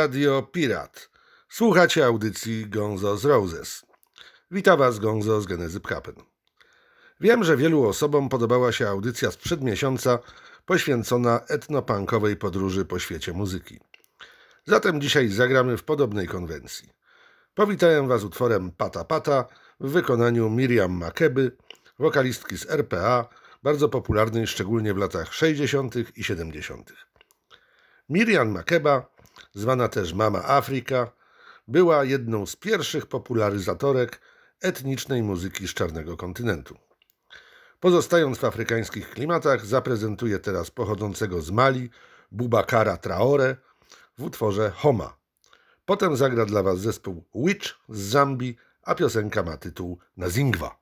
Radio Pirat. Słuchacie audycji Gonzo z Roses. Witam Was Gonzo z Genezy. Wiem, że wielu osobom podobała się audycja sprzed miesiąca poświęcona etnopunkowej podróży po świecie muzyki. Zatem dzisiaj zagramy w podobnej konwencji. Powitałem Was utworem Pata Pata w wykonaniu Miriam Makeby, wokalistki z RPA, bardzo popularnej szczególnie w latach 60. i 70. Miriam Makeba zwana też Mama Afryka, była jedną z pierwszych popularyzatorek etnicznej muzyki z czarnego kontynentu. Pozostając w afrykańskich klimatach, zaprezentuje teraz pochodzącego z Mali Bubakara Traore w utworze Homa. Potem zagra dla Was zespół Witch z Zambii, a piosenka ma tytuł Nazingwa.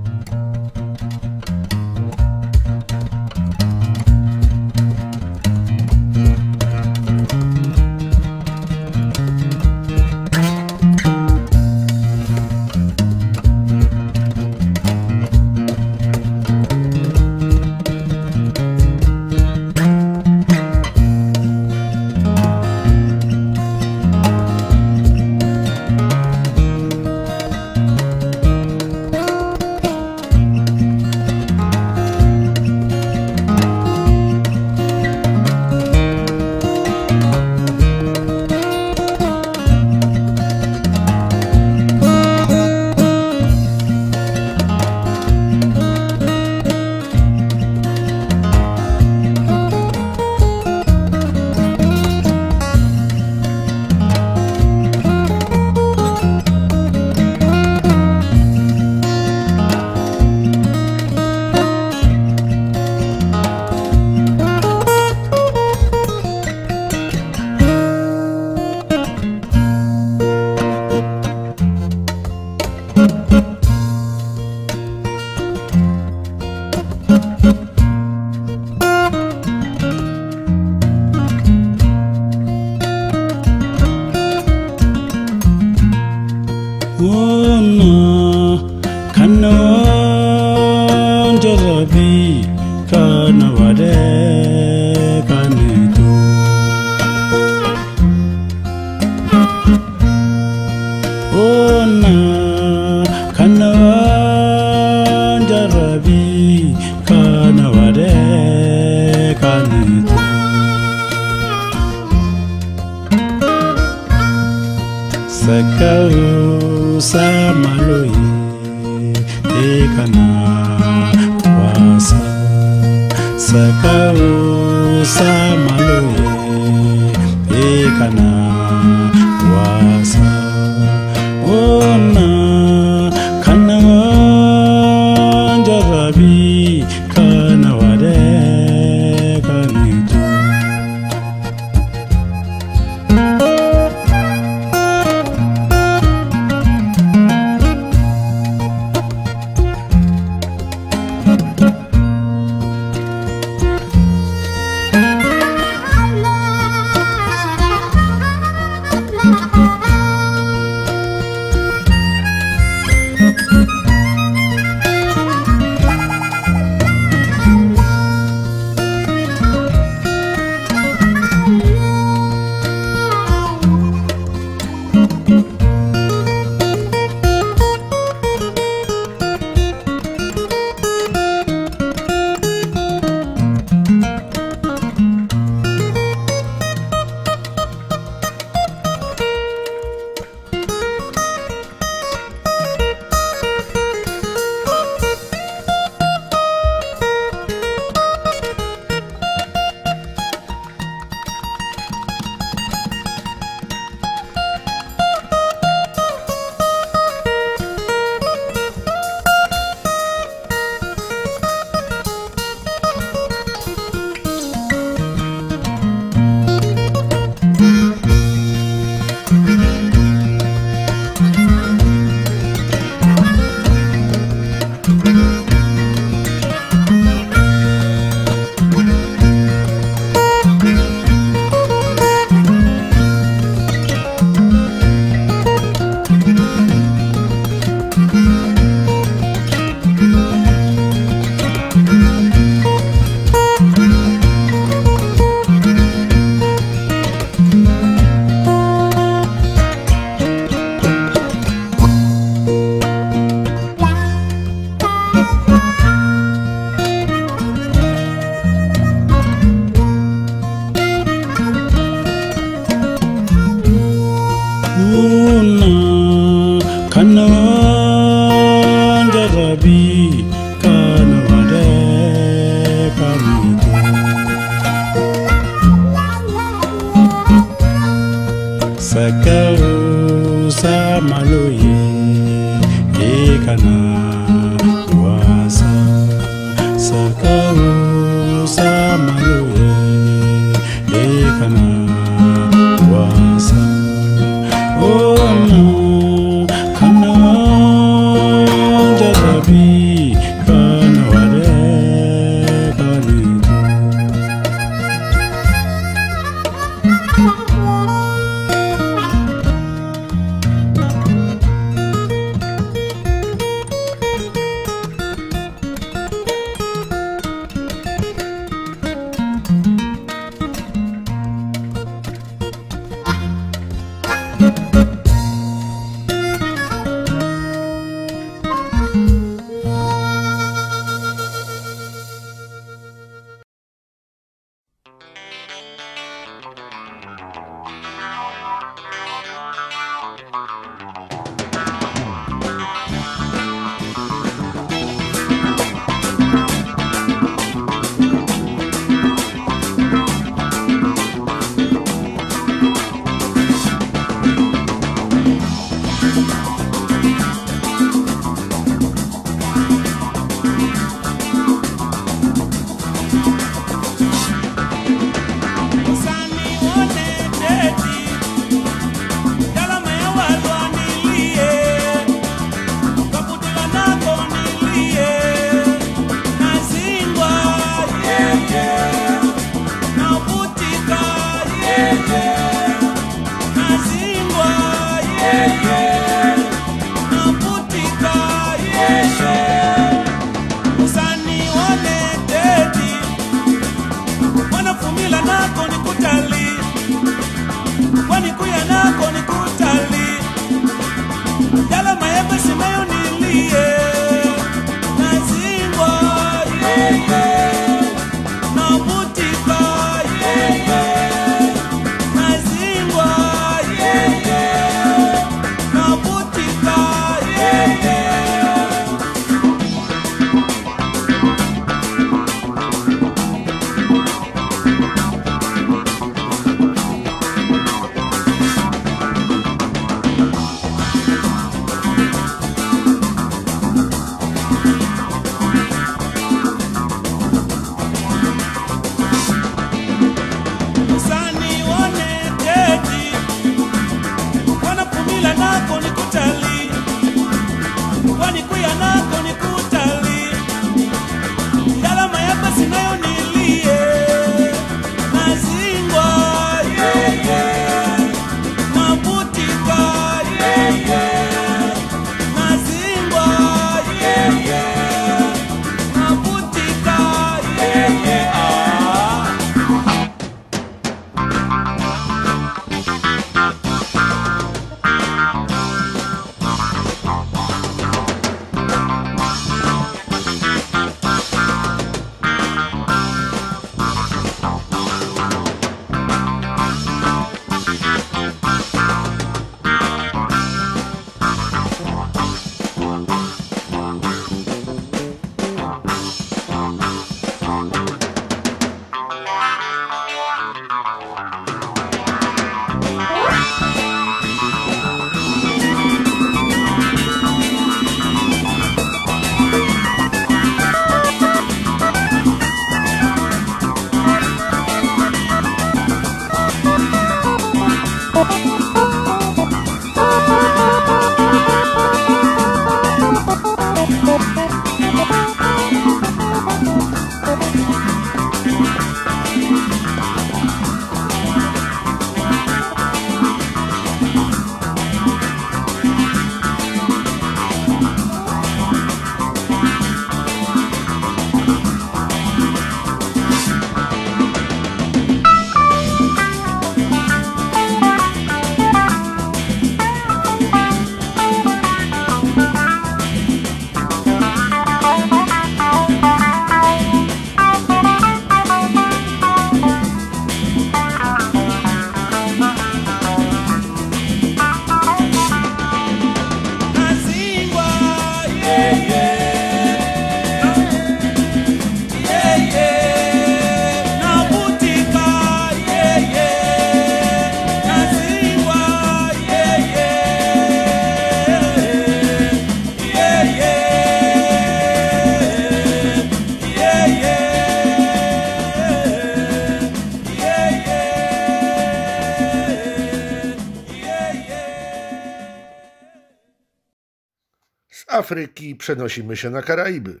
Afryki przenosimy się na Karaiby.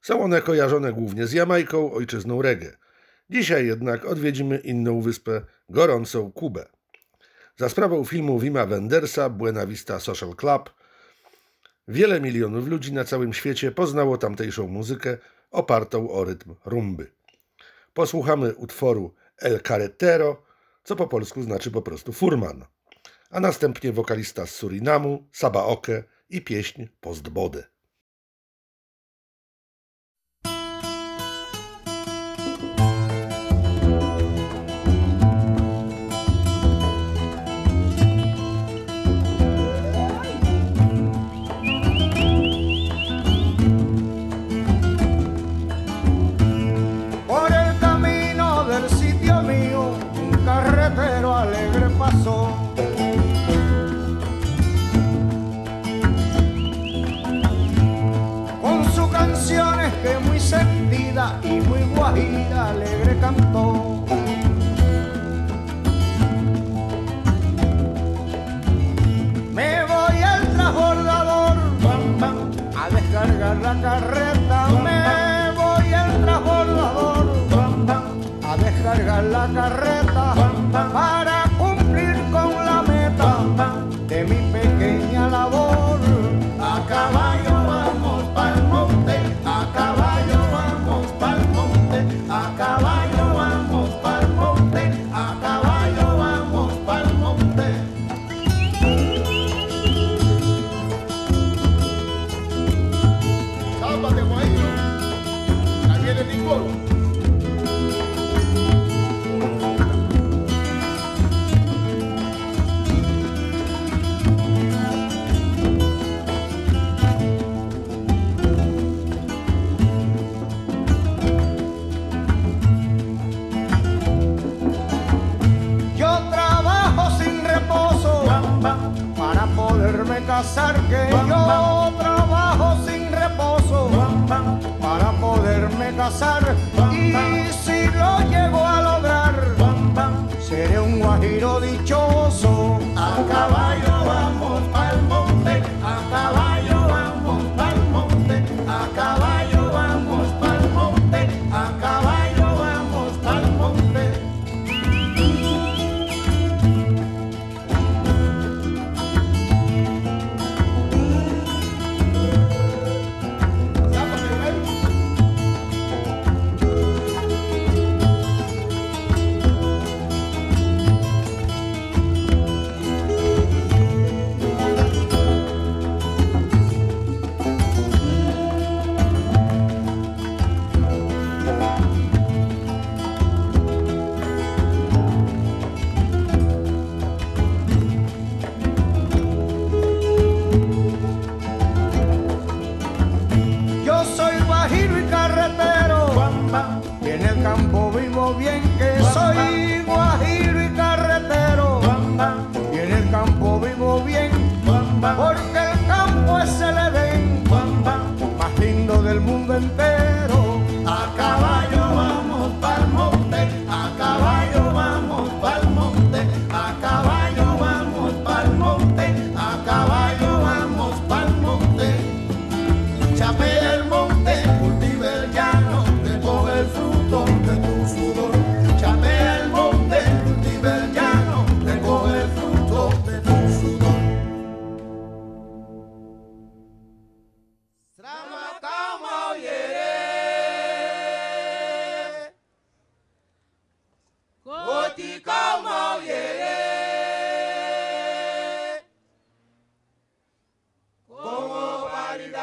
Są one kojarzone głównie z Jamajką, ojczyzną reggae. Dzisiaj jednak odwiedzimy inną wyspę, gorącą Kubę. Za sprawą filmu Wima Wendersa, Buena Vista Social Club, wiele milionów ludzi na całym świecie poznało tamtejszą muzykę opartą o rytm rumby. Posłuchamy utworu El Carretero, co po polsku znaczy po prostu furman, a następnie wokalista z Surinamu, Sabaoke, i pieśń Postbody.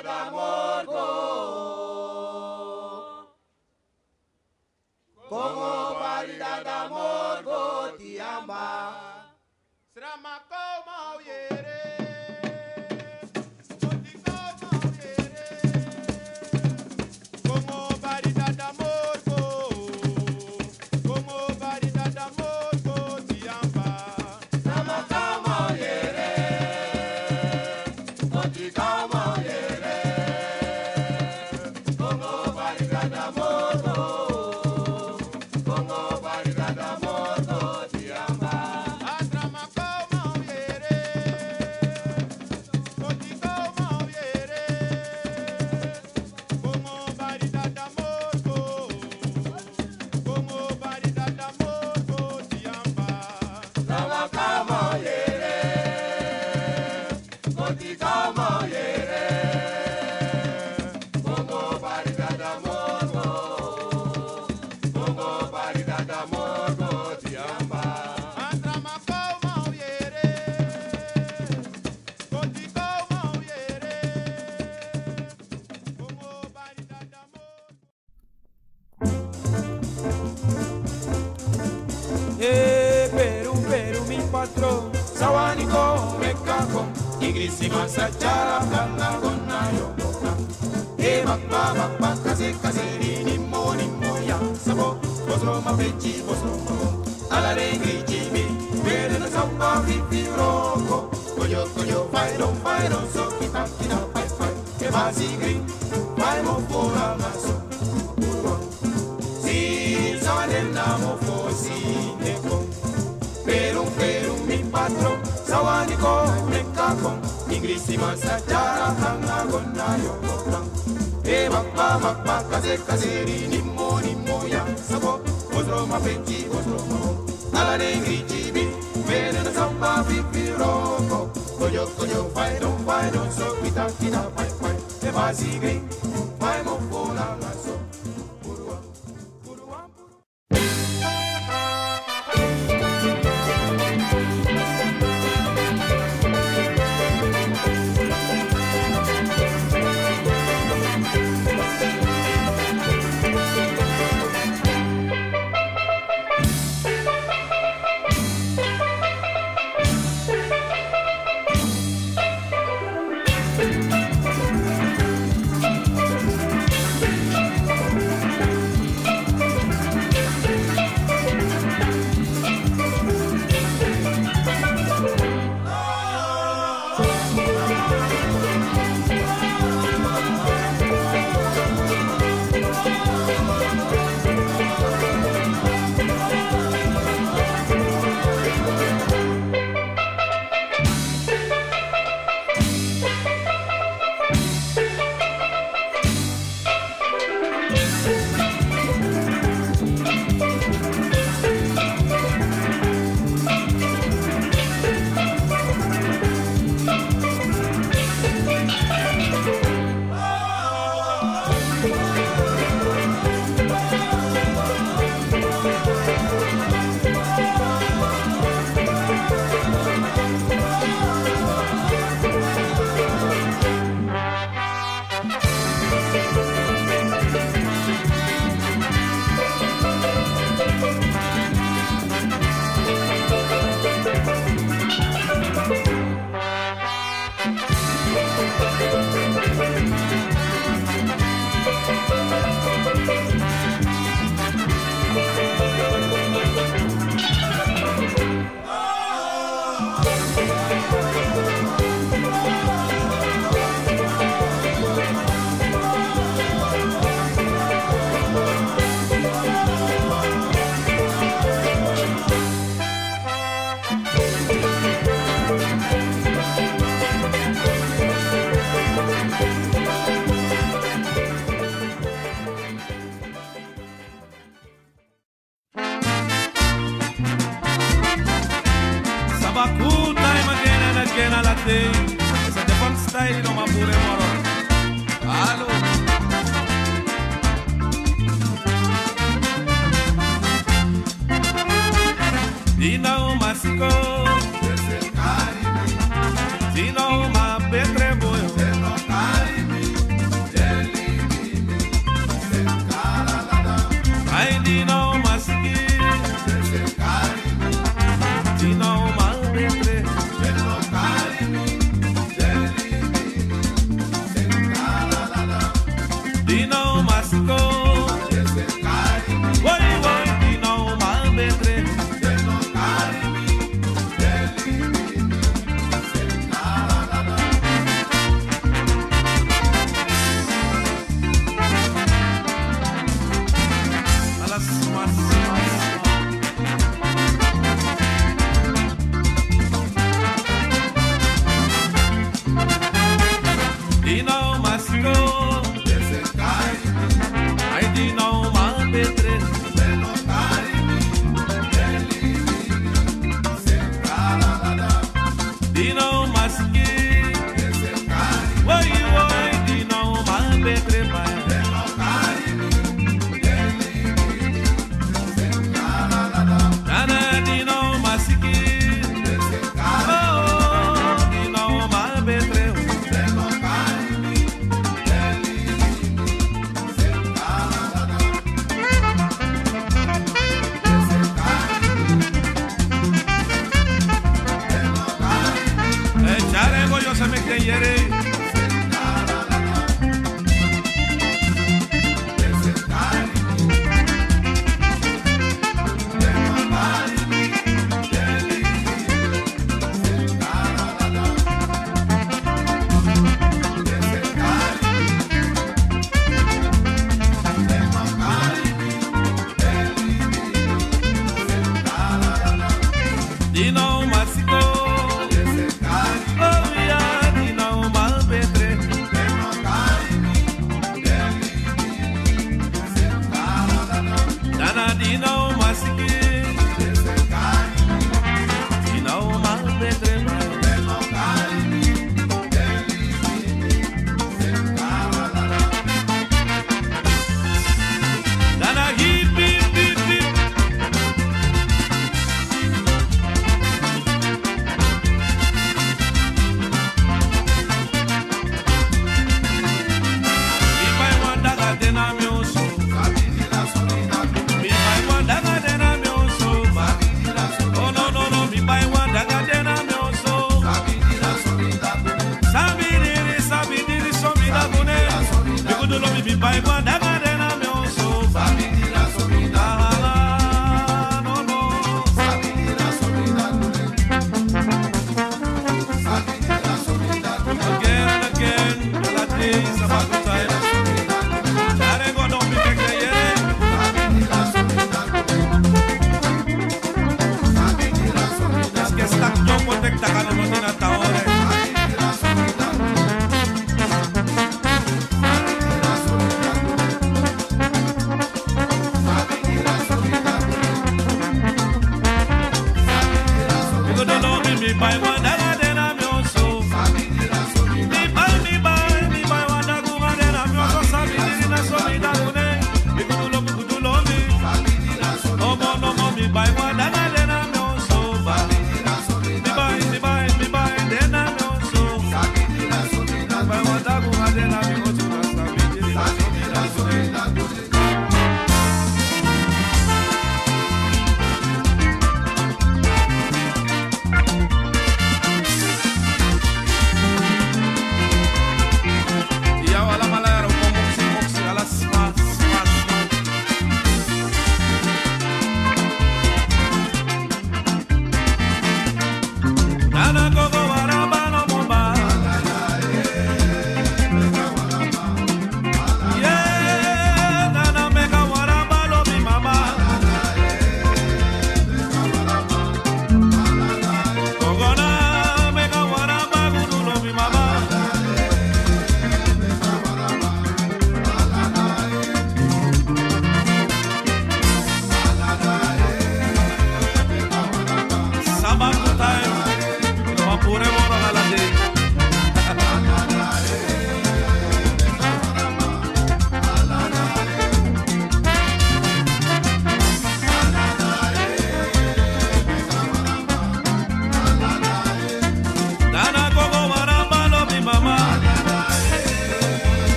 Adamo. masajara hangagonayo otang e makpa makpa kaze kazeri nimmo nimmo ya sabo ozro pechi ozro mo ala ne grijibi mene na samba pipiroko koyo koyo fai don fai don so pitang kina fai fai e masi gri mai mo pona ngaso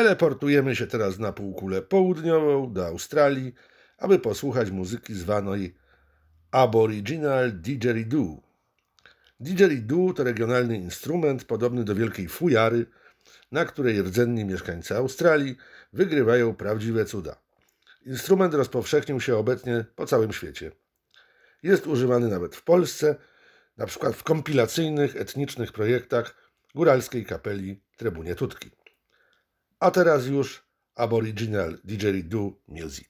Teleportujemy się teraz na półkulę południową do Australii, aby posłuchać muzyki zwanej Aboriginal Didgeridoo. Didgeridoo to regionalny instrument podobny do wielkiej fujary, na której rdzenni mieszkańcy Australii wygrywają prawdziwe cuda. Instrument rozpowszechnił się obecnie po całym świecie. Jest używany nawet w Polsce, na przykład w kompilacyjnych etnicznych projektach góralskiej kapeli Trybunie Tutki. A teraz już Aboriginal Didgeridoo Music.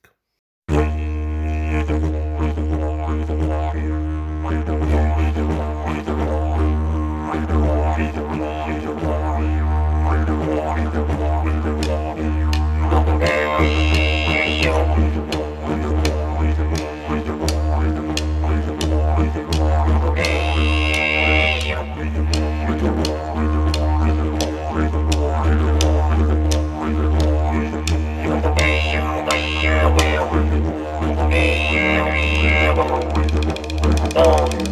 Bye.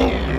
there.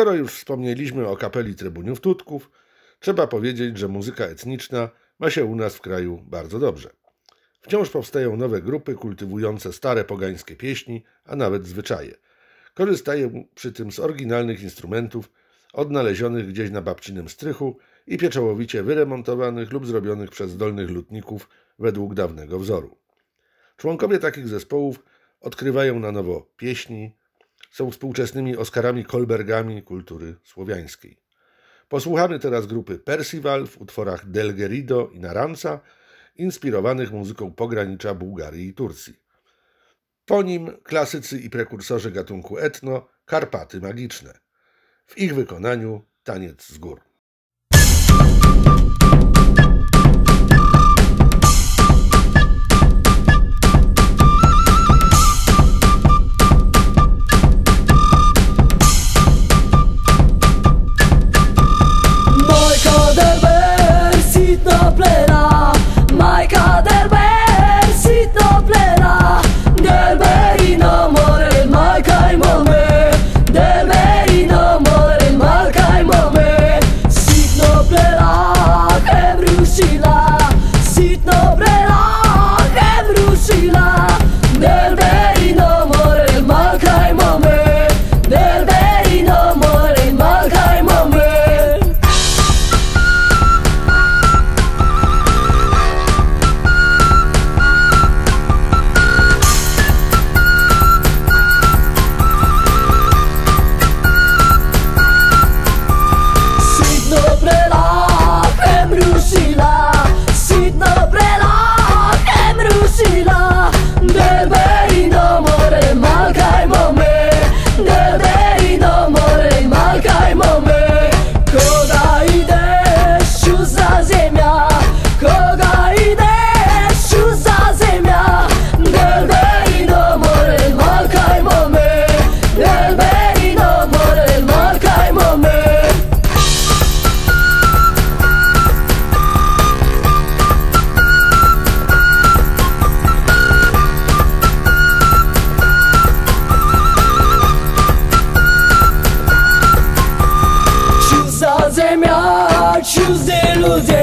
Skoro już wspomnieliśmy o kapeli Trybuniów Tutków, trzeba powiedzieć, że muzyka etniczna ma się u nas w kraju bardzo dobrze. Wciąż powstają nowe grupy kultywujące stare pogańskie pieśni, a nawet zwyczaje. Korzystają przy tym z oryginalnych instrumentów, odnalezionych gdzieś na babcinym strychu i pieczołowicie wyremontowanych lub zrobionych przez zdolnych lutników według dawnego wzoru. Członkowie takich zespołów odkrywają na nowo pieśni, są współczesnymi Oscarami Kolbergami kultury słowiańskiej. Posłuchamy teraz grupy Percival w utworach Del Gerido i Naranca, inspirowanych muzyką pogranicza Bułgarii i Turcji. Po nim klasycy i prekursorzy gatunku etno Karpaty Magiczne. W ich wykonaniu taniec z gór. Luzê, Luzê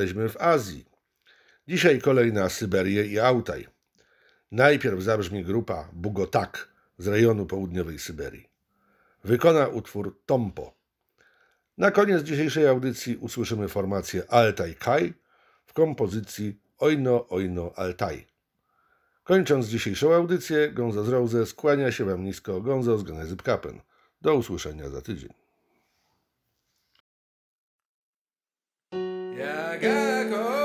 jesteśmy w Azji. Dzisiaj kolej na Syberię i Autaj. Najpierw zabrzmi grupa Bugotak z rejonu południowej Syberii. Wykona utwór Tompo. Na koniec dzisiejszej audycji usłyszymy formację Altaj Kai w kompozycji Ojno Ojno Altaj. Kończąc dzisiejszą audycję, Gonzo z Rose skłania się Wam nisko Gonzo z Genezy Kapen. Do usłyszenia za tydzień. Yeah, yeah, go.